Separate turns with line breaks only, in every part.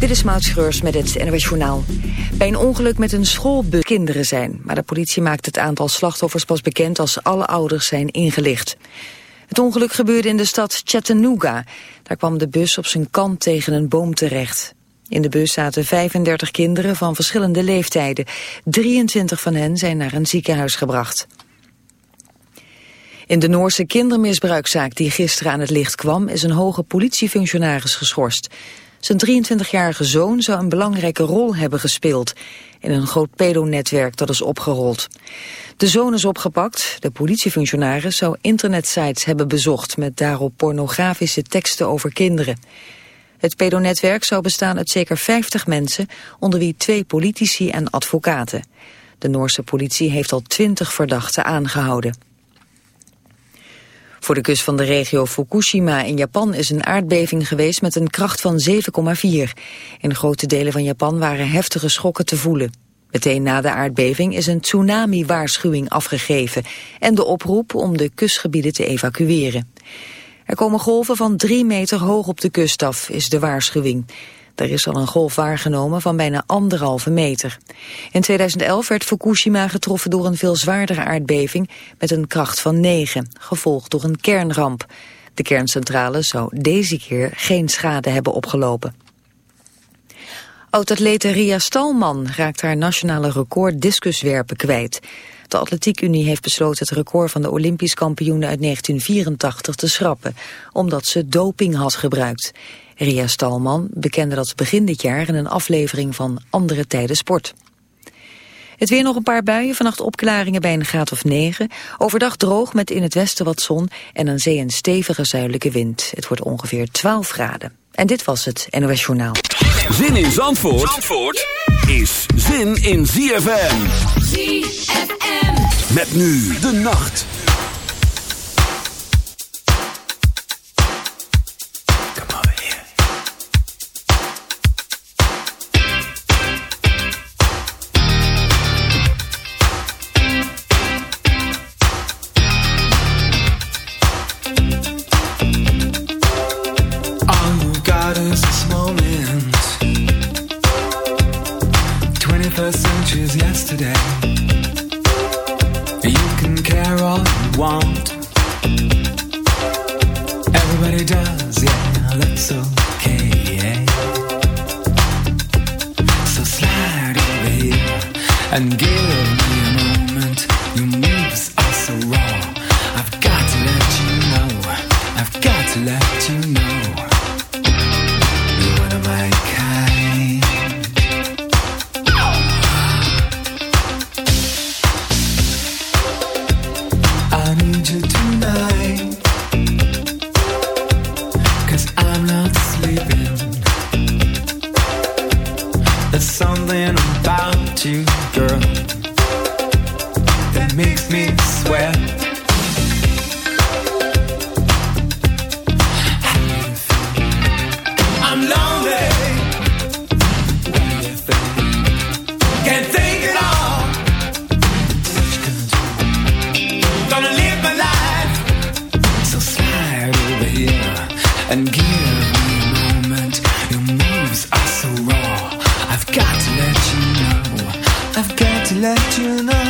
Dit is Maud met het NWS Journaal. Bij een ongeluk met een schoolbus kinderen zijn. Maar de politie maakt het aantal slachtoffers pas bekend als alle ouders zijn ingelicht. Het ongeluk gebeurde in de stad Chattanooga. Daar kwam de bus op zijn kant tegen een boom terecht. In de bus zaten 35 kinderen van verschillende leeftijden. 23 van hen zijn naar een ziekenhuis gebracht. In de Noorse kindermisbruikzaak die gisteren aan het licht kwam... is een hoge politiefunctionaris geschorst. Zijn 23-jarige zoon zou een belangrijke rol hebben gespeeld... in een groot pedonetwerk dat is opgerold. De zoon is opgepakt. De politiefunctionaris zou internetsites hebben bezocht... met daarop pornografische teksten over kinderen. Het pedonetwerk zou bestaan uit zeker 50 mensen... onder wie twee politici en advocaten. De Noorse politie heeft al 20 verdachten aangehouden. Voor de kust van de regio Fukushima in Japan is een aardbeving geweest met een kracht van 7,4. In grote delen van Japan waren heftige schokken te voelen. Meteen na de aardbeving is een tsunami-waarschuwing afgegeven en de oproep om de kustgebieden te evacueren. Er komen golven van drie meter hoog op de kust af, is de waarschuwing. Er is al een golf waargenomen van bijna anderhalve meter. In 2011 werd Fukushima getroffen door een veel zwaardere aardbeving met een kracht van 9, gevolgd door een kernramp. De kerncentrale zou deze keer geen schade hebben opgelopen. Oud-atlete Ria Stalman raakt haar nationale record discuswerpen kwijt. De Atletiek Unie heeft besloten het record van de Olympisch kampioenen uit 1984 te schrappen, omdat ze doping had gebruikt. Ria Stalman bekende dat begin dit jaar in een aflevering van Andere Tijden Sport. Het weer nog een paar buien, vannacht opklaringen bij een graad of 9. Overdag droog met in het westen wat zon en een zee een stevige zuidelijke wind. Het wordt ongeveer 12 graden. En dit was het NOS Journaal.
Zin in Zandvoort, Zandvoort is zin in ZFM. ZFM. Met nu de nacht. today.
Let you know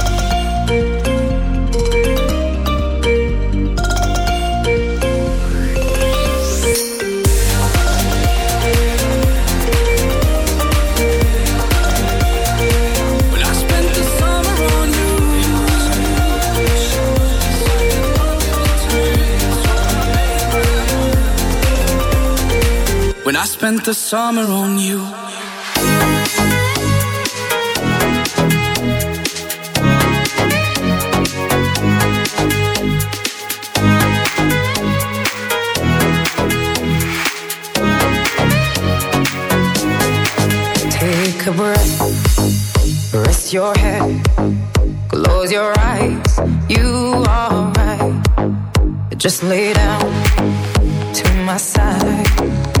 When I spent the summer on you.
Take a breath, rest your head, close your eyes. You are right. Just lay down to my side.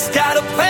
See,
heaven's got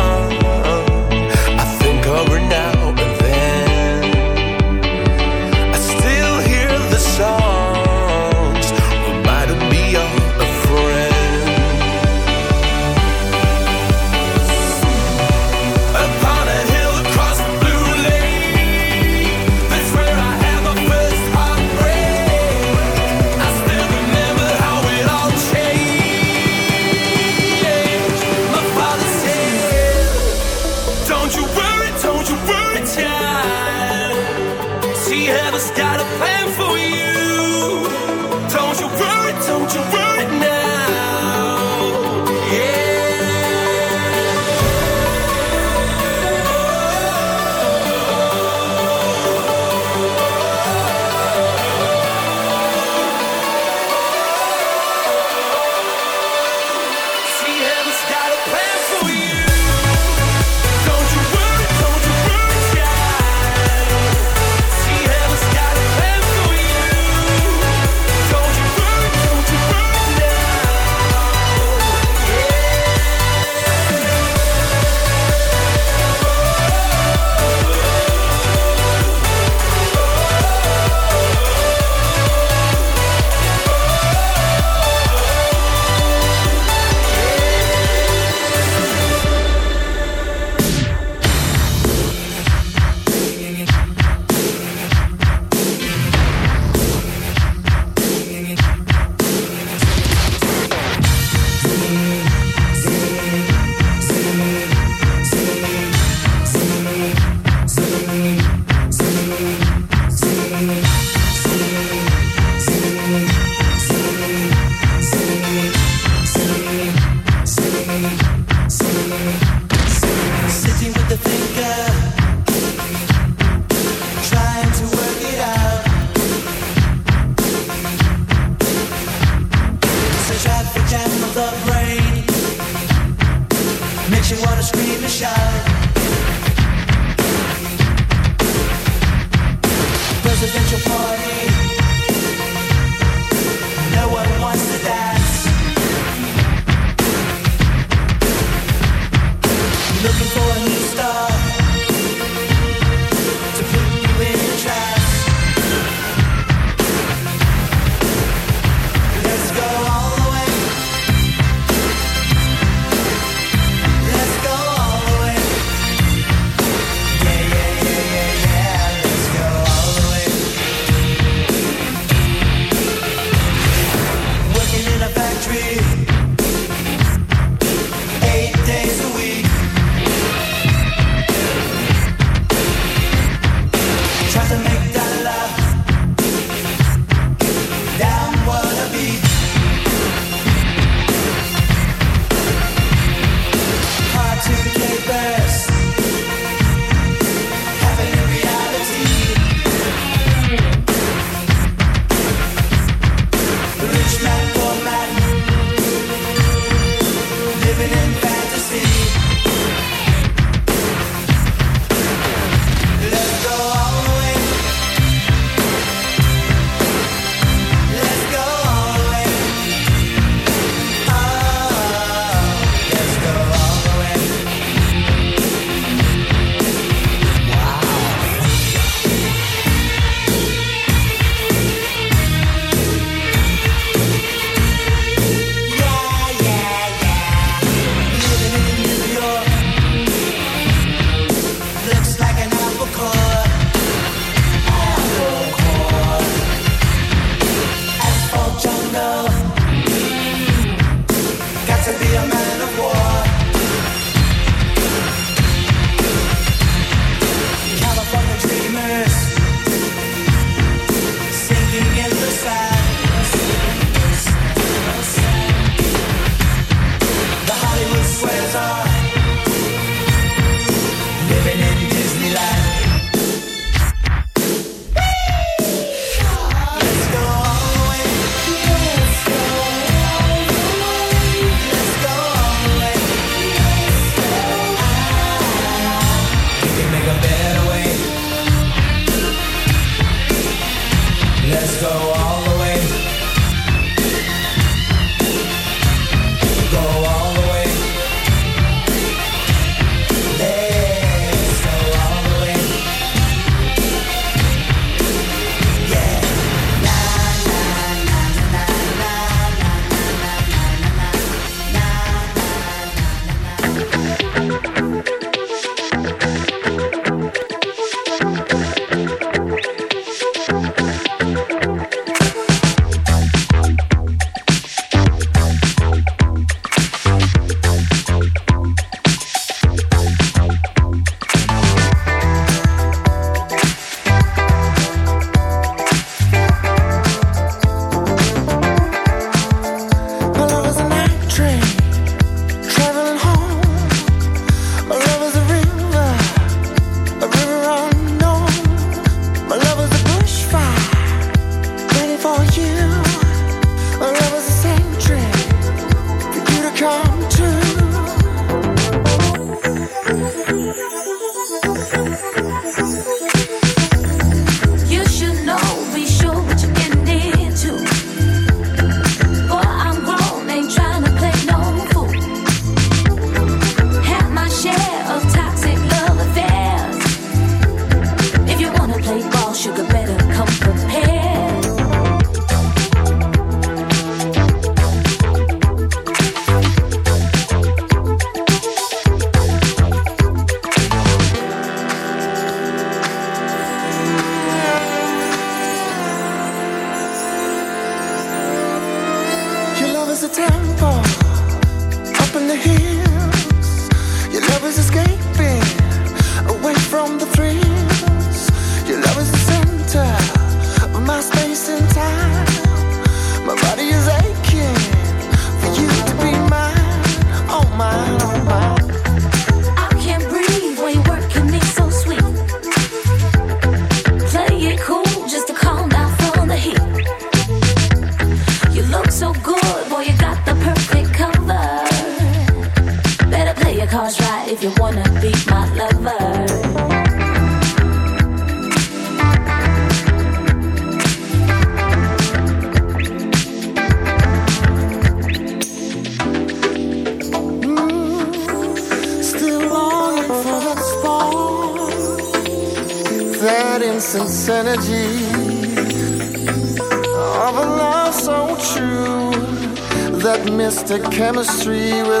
chemistry with